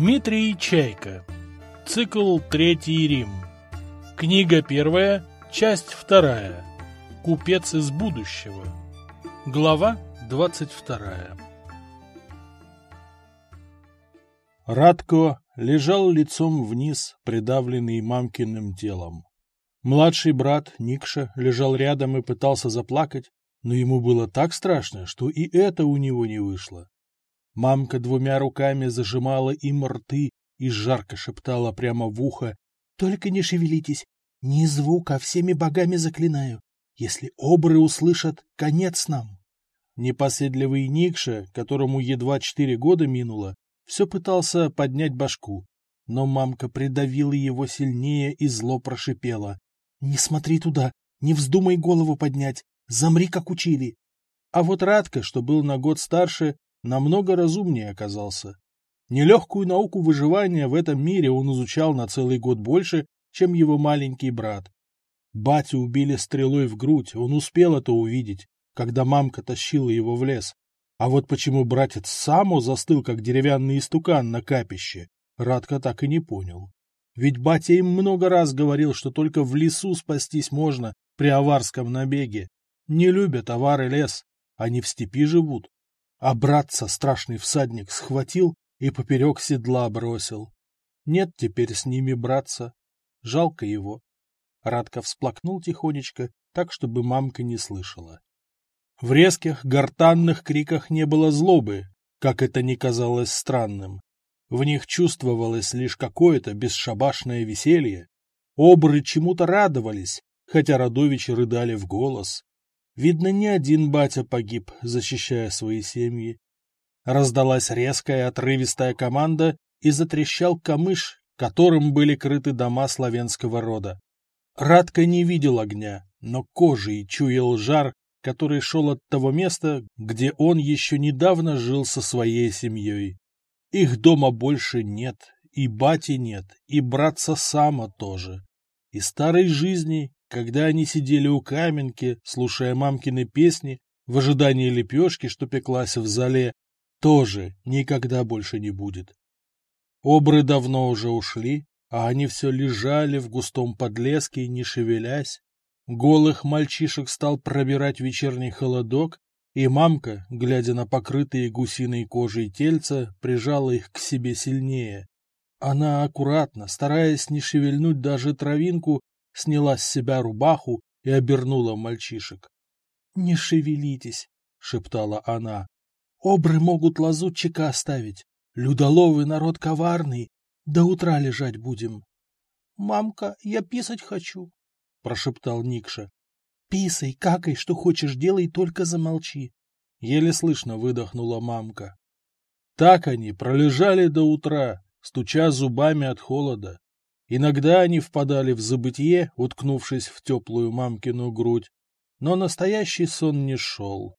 Дмитрий Чайка. Цикл «Третий Рим». Книга первая, часть вторая. Купец из будущего. Глава двадцать вторая. Радко лежал лицом вниз, придавленный мамкиным телом. Младший брат Никша лежал рядом и пытался заплакать, но ему было так страшно, что и это у него не вышло. Мамка двумя руками зажимала им рты и жарко шептала прямо в ухо. — Только не шевелитесь, ни звука, всеми богами заклинаю. Если обры услышат, конец нам. Непоседливый Никша, которому едва четыре года минуло, все пытался поднять башку, но мамка придавила его сильнее и зло прошипела. — Не смотри туда, не вздумай голову поднять, замри, как учили. А вот Радка, что был на год старше, намного разумнее оказался. Нелегкую науку выживания в этом мире он изучал на целый год больше, чем его маленький брат. Батю убили стрелой в грудь, он успел это увидеть, когда мамка тащила его в лес. А вот почему братец Само застыл, как деревянный истукан на капище, Радко так и не понял. Ведь батя им много раз говорил, что только в лесу спастись можно при аварском набеге. Не любят авары лес, они в степи живут. А братца страшный всадник схватил и поперек седла бросил. Нет теперь с ними братца. Жалко его. Радко всплакнул тихонечко, так, чтобы мамка не слышала. В резких, гортанных криках не было злобы, как это не казалось странным. В них чувствовалось лишь какое-то бесшабашное веселье. Обры чему-то радовались, хотя родовичи рыдали в голос. Видно, не один батя погиб, защищая свои семьи. Раздалась резкая отрывистая команда, и затрещал камыш, которым были крыты дома славянского рода. Радко не видел огня, но кожей чуял жар, который шел от того места, где он еще недавно жил со своей семьей. Их дома больше нет, и бати нет, и братца Сама тоже. И старой жизни, когда они сидели у каменки, слушая мамкины песни, в ожидании лепешки, что пеклась в зале, тоже никогда больше не будет. Обры давно уже ушли, а они все лежали в густом подлеске, не шевелясь. Голых мальчишек стал пробирать вечерний холодок, и мамка, глядя на покрытые гусиной кожей тельца, прижала их к себе сильнее. Она аккуратно, стараясь не шевельнуть даже травинку, сняла с себя рубаху и обернула мальчишек. — Не шевелитесь, — шептала она. — Обры могут лазутчика оставить. Людоловый народ коварный. До утра лежать будем. — Мамка, я писать хочу, — прошептал Никша. — Писай, какай, что хочешь делай, только замолчи. Еле слышно выдохнула мамка. Так они пролежали до утра, стуча зубами от холода. Иногда они впадали в забытье, уткнувшись в теплую мамкину грудь, но настоящий сон не шел.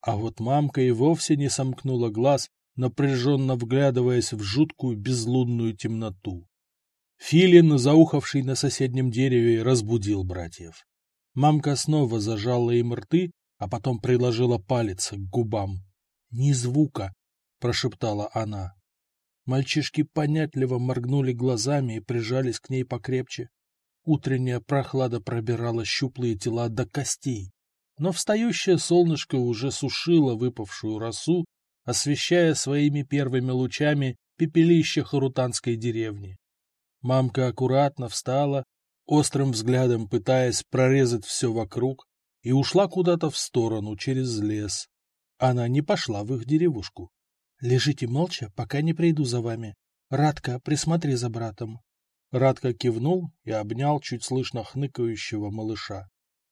А вот мамка и вовсе не сомкнула глаз, напряженно вглядываясь в жуткую безлунную темноту. Филин, заухавший на соседнем дереве, разбудил братьев. Мамка снова зажала им рты, а потом приложила палец к губам. — Ни звука! — прошептала она. Мальчишки понятливо моргнули глазами и прижались к ней покрепче. Утренняя прохлада пробирала щуплые тела до костей, но встающее солнышко уже сушило выпавшую росу, освещая своими первыми лучами пепелище Харутанской деревни. Мамка аккуратно встала, острым взглядом пытаясь прорезать все вокруг, и ушла куда-то в сторону через лес. Она не пошла в их деревушку. Лежите молча, пока не приду за вами. Радка, присмотри за братом. Радка кивнул и обнял чуть слышно хныкающего малыша.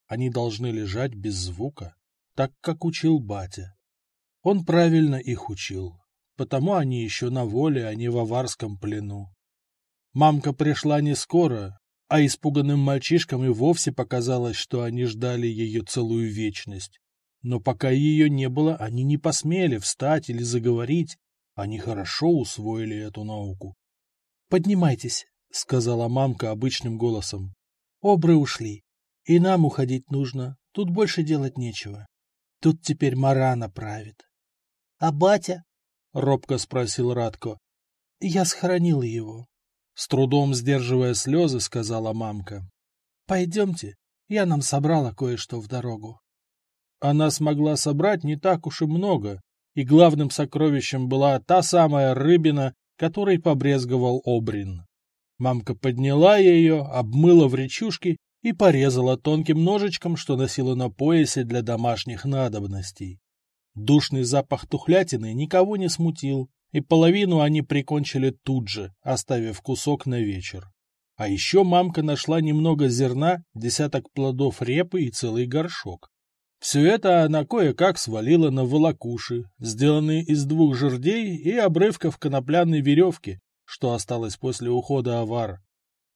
Они должны лежать без звука, так как учил батя. Он правильно их учил, потому они еще на воле, а не в аварском плену. Мамка пришла не скоро, а испуганным мальчишкам и вовсе показалось, что они ждали ее целую вечность. Но пока ее не было, они не посмели встать или заговорить. Они хорошо усвоили эту науку. «Поднимайтесь», — сказала мамка обычным голосом. «Обры ушли. И нам уходить нужно. Тут больше делать нечего. Тут теперь Марана правит». «А батя?» — робко спросил Радко. Я схоронила его. С трудом сдерживая слезы, сказала мамка. Пойдемте, я нам собрала кое-что в дорогу. Она смогла собрать не так уж и много, и главным сокровищем была та самая рыбина, которой побрезговал Обрин. Мамка подняла ее, обмыла в речушке и порезала тонким ножичком, что носила на поясе для домашних надобностей. Душный запах тухлятины никого не смутил, и половину они прикончили тут же, оставив кусок на вечер. А еще мамка нашла немного зерна, десяток плодов репы и целый горшок. Все это она кое-как свалила на волокуши, сделанные из двух жердей и обрывков конопляной веревки, что осталось после ухода авар.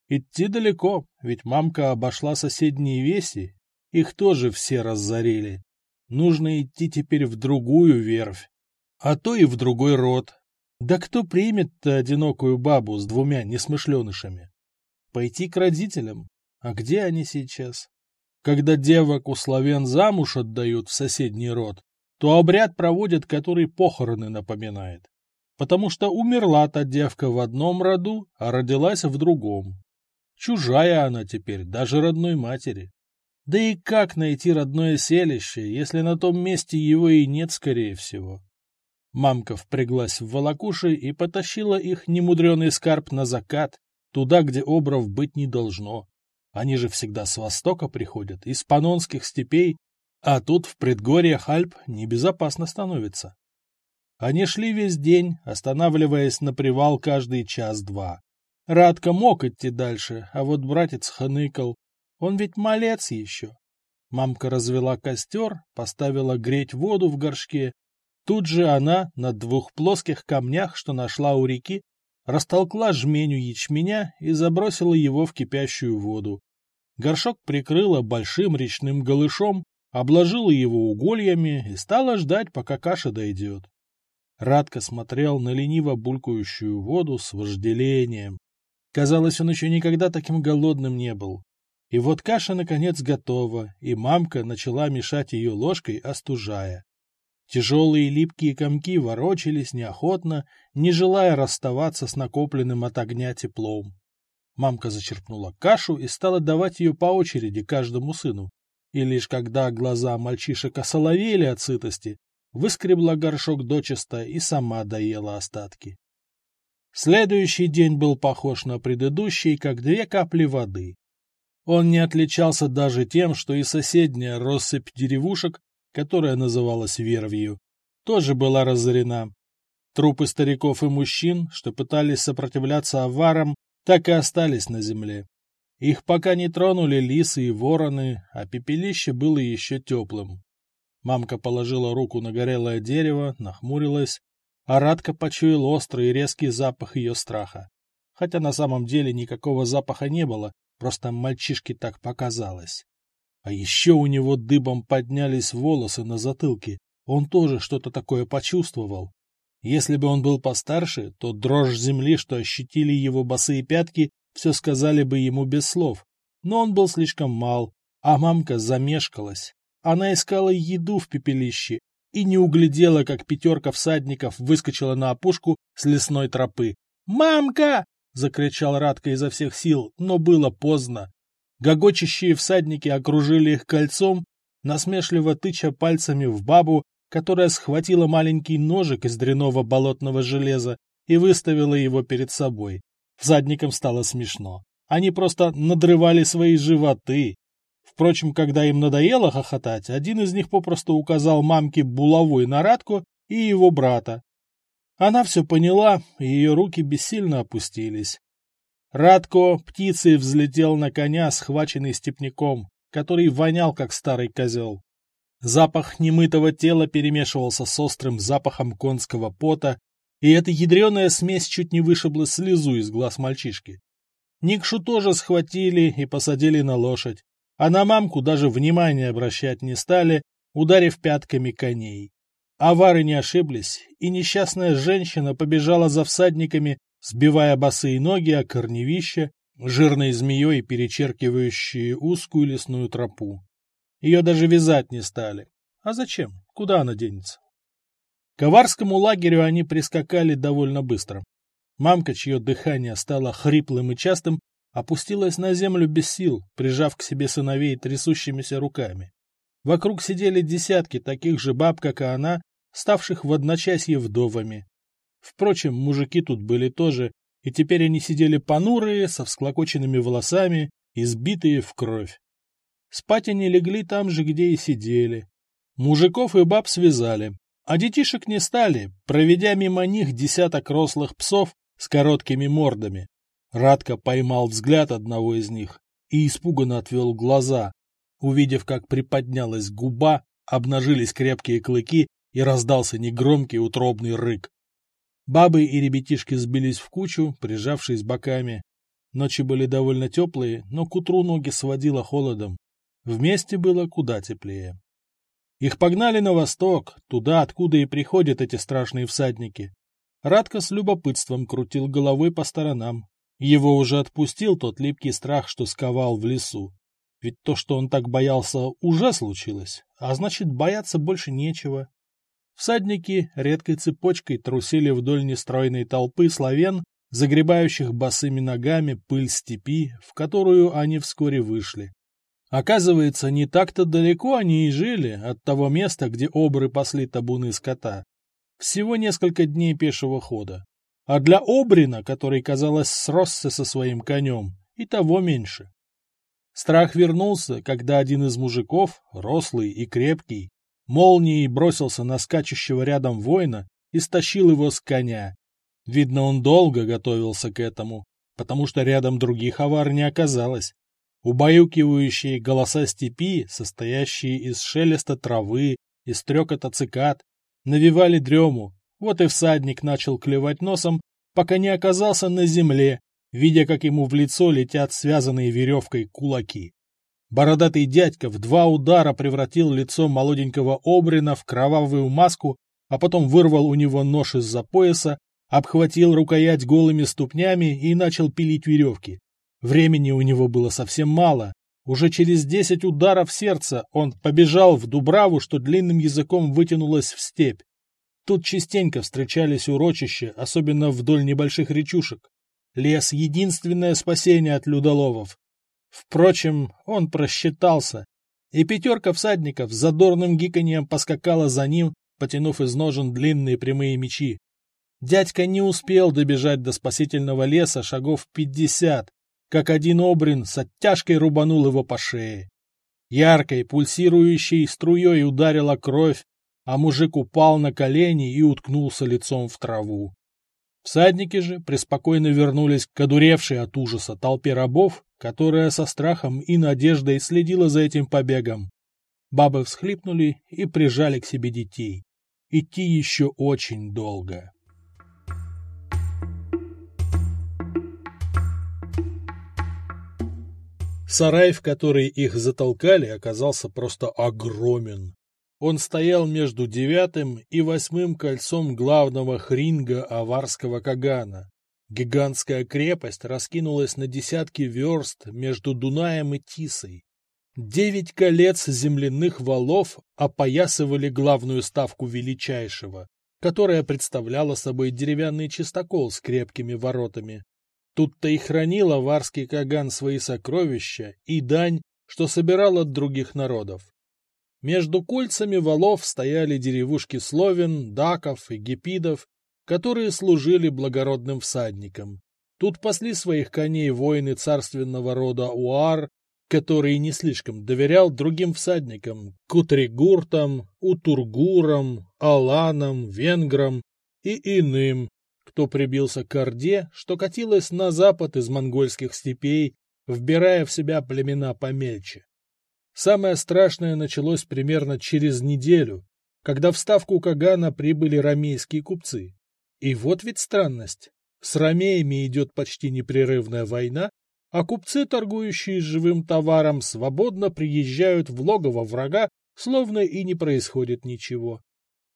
Идти далеко, ведь мамка обошла соседние веси, их тоже все разорили. Нужно идти теперь в другую верфь, а то и в другой род. Да кто примет-то одинокую бабу с двумя несмышленышами? Пойти к родителям? А где они сейчас? Когда девок у славян замуж отдают в соседний род, то обряд проводят, который похороны напоминает. Потому что умерла та девка в одном роду, а родилась в другом. Чужая она теперь, даже родной матери. Да и как найти родное селище, если на том месте его и нет, скорее всего? Мамка впряглась в волокуши и потащила их немудреный скарб на закат, туда, где обров быть не должно. Они же всегда с востока приходят, из панонских степей, а тут в предгорьях Альп небезопасно становится. Они шли весь день, останавливаясь на привал каждый час-два. Радко мог идти дальше, а вот братец хныкал. Он ведь малец еще. Мамка развела костер, поставила греть воду в горшке. Тут же она на двух плоских камнях, что нашла у реки, растолкла жменю ячменя и забросила его в кипящую воду. Горшок прикрыла большим речным голышом, обложила его угольями и стала ждать, пока каша дойдет. Радко смотрел на лениво булькающую воду с вожделением. Казалось, он еще никогда таким голодным не был. И вот каша наконец готова, и мамка начала мешать ее ложкой, остужая. Тяжелые липкие комки ворочались неохотно, не желая расставаться с накопленным от огня теплом. Мамка зачерпнула кашу и стала давать ее по очереди каждому сыну. И лишь когда глаза мальчишек осоловели от сытости, выскребла горшок дочисто и сама доела остатки. Следующий день был похож на предыдущий, как две капли воды. Он не отличался даже тем, что и соседняя россыпь деревушек которая называлась Вервью, тоже была разорена. Трупы стариков и мужчин, что пытались сопротивляться аварам, так и остались на земле. Их пока не тронули лисы и вороны, а пепелище было еще теплым. Мамка положила руку на горелое дерево, нахмурилась, а Радка почуял острый и резкий запах ее страха. Хотя на самом деле никакого запаха не было, просто мальчишке так показалось. А еще у него дыбом поднялись волосы на затылке. Он тоже что-то такое почувствовал. Если бы он был постарше, то дрожь земли, что ощутили его босые пятки, все сказали бы ему без слов. Но он был слишком мал, а мамка замешкалась. Она искала еду в пепелище и не углядела, как пятерка всадников выскочила на опушку с лесной тропы. «Мамка!» — закричал Радко изо всех сил, но было поздно. Гогочащие всадники окружили их кольцом, насмешливо тыча пальцами в бабу, которая схватила маленький ножик из дряного болотного железа и выставила его перед собой. Всадникам стало смешно. Они просто надрывали свои животы. Впрочем, когда им надоело хохотать, один из них попросту указал мамке булавой на Радку и его брата. Она все поняла, и ее руки бессильно опустились. Радко птицей взлетел на коня, схваченный степняком, который вонял, как старый козел. Запах немытого тела перемешивался с острым запахом конского пота, и эта ядреная смесь чуть не вышибла слезу из глаз мальчишки. Никшу тоже схватили и посадили на лошадь, а на мамку даже внимания обращать не стали, ударив пятками коней. Авары не ошиблись, и несчастная женщина побежала за всадниками, сбивая босые ноги о корневище, жирной змеей перечеркивающие узкую лесную тропу. Ее даже вязать не стали. А зачем? Куда она денется? К аварскому лагерю они прискакали довольно быстро. Мамка, чье дыхание стало хриплым и частым, опустилась на землю без сил, прижав к себе сыновей трясущимися руками. Вокруг сидели десятки таких же баб, как и она, ставших в одночасье вдовами. Впрочем, мужики тут были тоже, и теперь они сидели понурые, со всклокоченными волосами, избитые в кровь. Спать они легли там же, где и сидели. Мужиков и баб связали, а детишек не стали, проведя мимо них десяток рослых псов с короткими мордами. Радко поймал взгляд одного из них и испуганно отвел глаза, увидев, как приподнялась губа, обнажились крепкие клыки и раздался негромкий утробный рык. Бабы и ребятишки сбились в кучу, прижавшись боками. Ночи были довольно теплые, но к утру ноги сводило холодом. Вместе было куда теплее. Их погнали на восток, туда, откуда и приходят эти страшные всадники. Радко с любопытством крутил головой по сторонам. Его уже отпустил тот липкий страх, что сковал в лесу. Ведь то, что он так боялся, уже случилось, а значит, бояться больше нечего. Всадники редкой цепочкой трусили вдоль нестройной толпы славян, загребающих босыми ногами пыль степи, в которую они вскоре вышли. Оказывается, не так-то далеко они и жили от того места, где обры пасли табуны скота. Всего несколько дней пешего хода. А для Обрина, который, казалось, сросся со своим конем, и того меньше. Страх вернулся, когда один из мужиков, рослый и крепкий, молнией бросился на скачущего рядом воина и стащил его с коня. Видно, он долго готовился к этому, потому что рядом других авар не оказалось. Убаюкивающие голоса степи, состоящие из шелеста травы и стрекота цикад, навевали дрему. Вот и всадник начал клевать носом, пока не оказался на земле, видя, как ему в лицо летят связанные веревкой кулаки. Бородатый дядька в два удара превратил лицо молоденького Обрина в кровавую маску, а потом вырвал у него нож из-за пояса, обхватил рукоять голыми ступнями и начал пилить веревки. Времени у него было совсем мало. Уже через десять ударов сердца он побежал в Дубраву, что длинным языком вытянулось в степь. Тут частенько встречались урочища, особенно вдоль небольших речушек. Лес — единственное спасение от людоловов. Впрочем, он просчитался, и пятерка всадников с задорным гиканьем поскакала за ним, потянув из ножен длинные прямые мечи. Дядька не успел добежать до спасительного леса шагов пятьдесят, как один обрин с оттяжкой рубанул его по шее. Яркой, пульсирующей струей ударила кровь, а мужик упал на колени и уткнулся лицом в траву. Всадники же преспокойно вернулись к одуревшей от ужаса толпе рабов, которая со страхом и надеждой следила за этим побегом. Бабы всхлипнули и прижали к себе детей. Идти еще очень долго. Сарай, в который их затолкали, оказался просто огромен. Он стоял между девятым и восьмым кольцом главного хринга аварского Кагана. Гигантская крепость раскинулась на десятки верст между Дунаем и Тисой. Девять колец земляных валов опоясывали главную ставку величайшего, которая представляла собой деревянный чистокол с крепкими воротами. Тут-то и хранил аварский Каган свои сокровища и дань, что собирал от других народов. Между кольцами валов стояли деревушки словен, даков и гепидов, которые служили благородным всадникам. Тут пасли своих коней воины царственного рода Уар, который не слишком доверял другим всадникам – кутригуртам, утургурам, аланам, венграм и иным, кто прибился к Орде, что катилась на запад из монгольских степей, вбирая в себя племена помельче. Самое страшное началось примерно через неделю, когда в ставку Кагана прибыли ромейские купцы. И вот ведь странность. С ромеями идет почти непрерывная война, а купцы, торгующие живым товаром, свободно приезжают в логово врага, словно и не происходит ничего.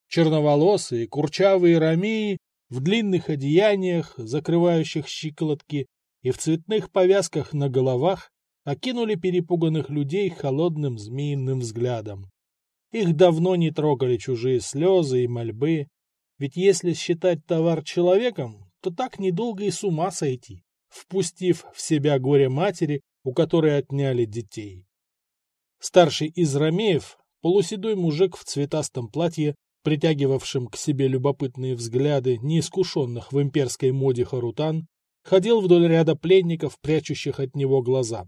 Черноволосые, курчавые ромеи в длинных одеяниях, закрывающих щиколотки, и в цветных повязках на головах окинули перепуганных людей холодным змеиным взглядом. Их давно не трогали чужие слезы и мольбы, ведь если считать товар человеком, то так недолго и с ума сойти, впустив в себя горе матери, у которой отняли детей. Старший из Ромеев, полуседой мужик в цветастом платье, притягивавшим к себе любопытные взгляды неискушенных в имперской моде харутан, ходил вдоль ряда пленников, прячущих от него глаза.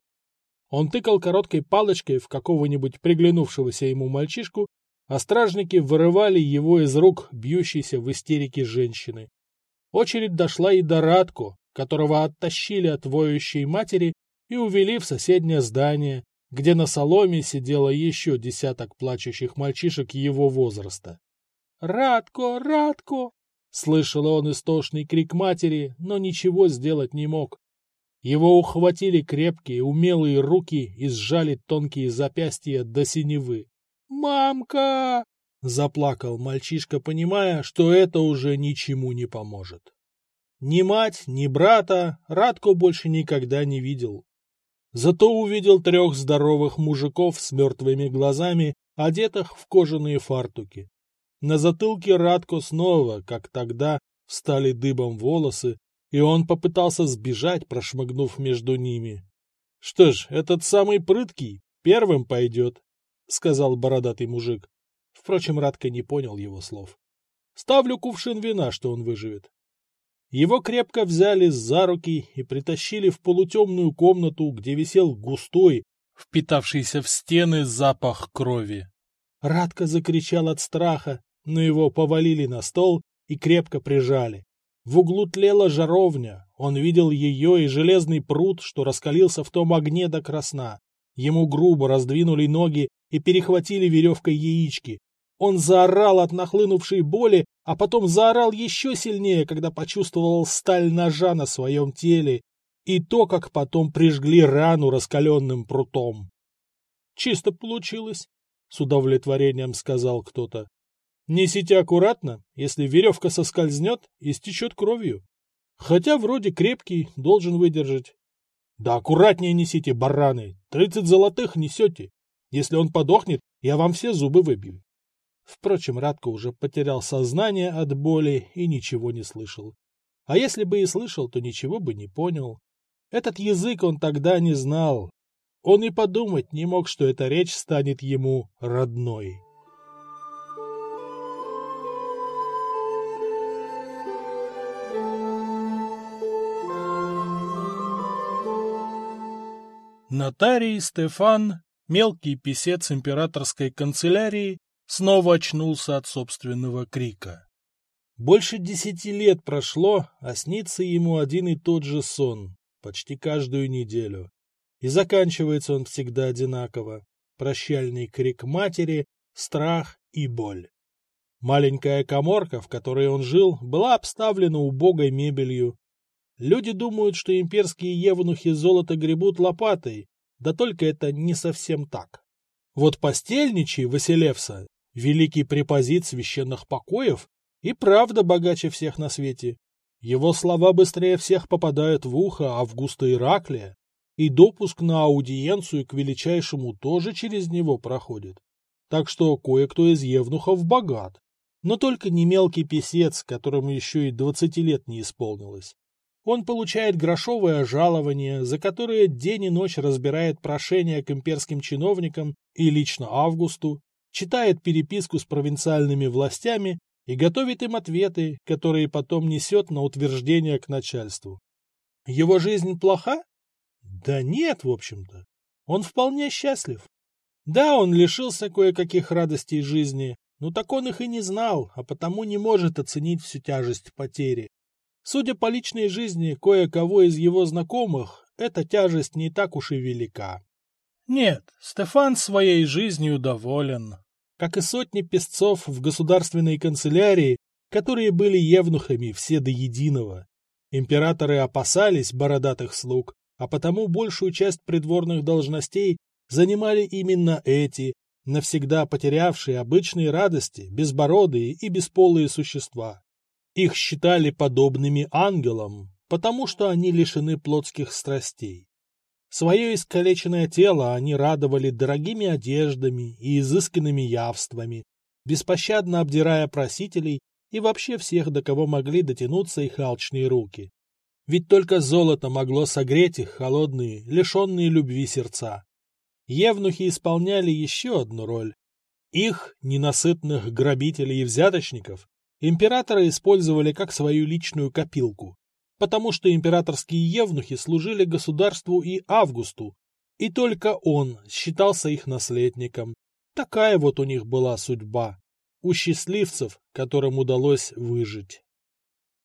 Он тыкал короткой палочкой в какого-нибудь приглянувшегося ему мальчишку, а стражники вырывали его из рук бьющейся в истерике женщины. Очередь дошла и до Радко, которого оттащили от воющей матери и увели в соседнее здание, где на соломе сидело еще десяток плачущих мальчишек его возраста. «Радко! Радко!» Слышал он истошный крик матери, но ничего сделать не мог. Его ухватили крепкие, умелые руки и сжали тонкие запястья до синевы. «Мамка!» — заплакал мальчишка, понимая, что это уже ничему не поможет. Ни мать, ни брата Радко больше никогда не видел. Зато увидел трех здоровых мужиков с мертвыми глазами, одетых в кожаные фартуки. На затылке Радко снова, как тогда, встали дыбом волосы, и он попытался сбежать, прошмыгнув между ними. — Что ж, этот самый прыткий первым пойдет, — сказал бородатый мужик. Впрочем, Радко не понял его слов. — Ставлю кувшин вина, что он выживет. Его крепко взяли за руки и притащили в полутемную комнату, где висел густой, впитавшийся в стены запах крови. Радко закричал от страха, но его повалили на стол и крепко прижали. В углу тлела жаровня, он видел ее и железный пруд, что раскалился в том огне до красна. Ему грубо раздвинули ноги и перехватили веревкой яички, он заорал от нахлынувшей боли, а потом заорал еще сильнее, когда почувствовал сталь ножа на своем теле и то, как потом прижгли рану раскаленным прутом. «Чисто получилось», — с удовлетворением сказал кто-то. «Несите аккуратно, если веревка соскользнет, истечет кровью. Хотя вроде крепкий, должен выдержать». «Да аккуратнее несите, бараны, тридцать золотых несете. Если он подохнет, я вам все зубы выбью». Впрочем, Радко уже потерял сознание от боли и ничего не слышал. А если бы и слышал, то ничего бы не понял. Этот язык он тогда не знал. Он и подумать не мог, что эта речь станет ему родной. Нотарий Стефан, мелкий писец императорской канцелярии, снова очнулся от собственного крика. Больше десяти лет прошло, а снится ему один и тот же сон, почти каждую неделю. И заканчивается он всегда одинаково. Прощальный крик матери, страх и боль. Маленькая коморка, в которой он жил, была обставлена убогой мебелью. Люди думают, что имперские евнухи золото гребут лопатой, да только это не совсем так. Вот постельничий Василевса великий препозит священных покоев и правда богаче всех на свете. Его слова быстрее всех попадают в ухо Августа Ираклия, и допуск на аудиенцию к величайшему тоже через него проходит. Так что кое-кто из евнухов богат, но только не мелкий писец, которому еще и двадцати лет не исполнилось. Он получает грошовое жалование, за которое день и ночь разбирает прошения к имперским чиновникам и лично Августу, читает переписку с провинциальными властями и готовит им ответы, которые потом несет на утверждение к начальству. Его жизнь плоха? Да нет, в общем-то. Он вполне счастлив. Да, он лишился кое-каких радостей жизни, но так он их и не знал, а потому не может оценить всю тяжесть потери. Судя по личной жизни кое-кого из его знакомых, эта тяжесть не так уж и велика. Нет, Стефан своей жизнью доволен, как и сотни песцов в государственной канцелярии, которые были евнухами все до единого. Императоры опасались бородатых слуг, а потому большую часть придворных должностей занимали именно эти, навсегда потерявшие обычные радости, безбородые и бесполые существа. Их считали подобными ангелам, потому что они лишены плотских страстей. Свое искалеченное тело они радовали дорогими одеждами и изысканными явствами, беспощадно обдирая просителей и вообще всех, до кого могли дотянуться их алчные руки. Ведь только золото могло согреть их холодные, лишенные любви сердца. Евнухи исполняли еще одну роль. Их, ненасытных грабителей и взяточников, императоры использовали как свою личную копилку, потому что императорские евнухи служили государству и Августу, и только он считался их наследником. Такая вот у них была судьба. У счастливцев, которым удалось выжить.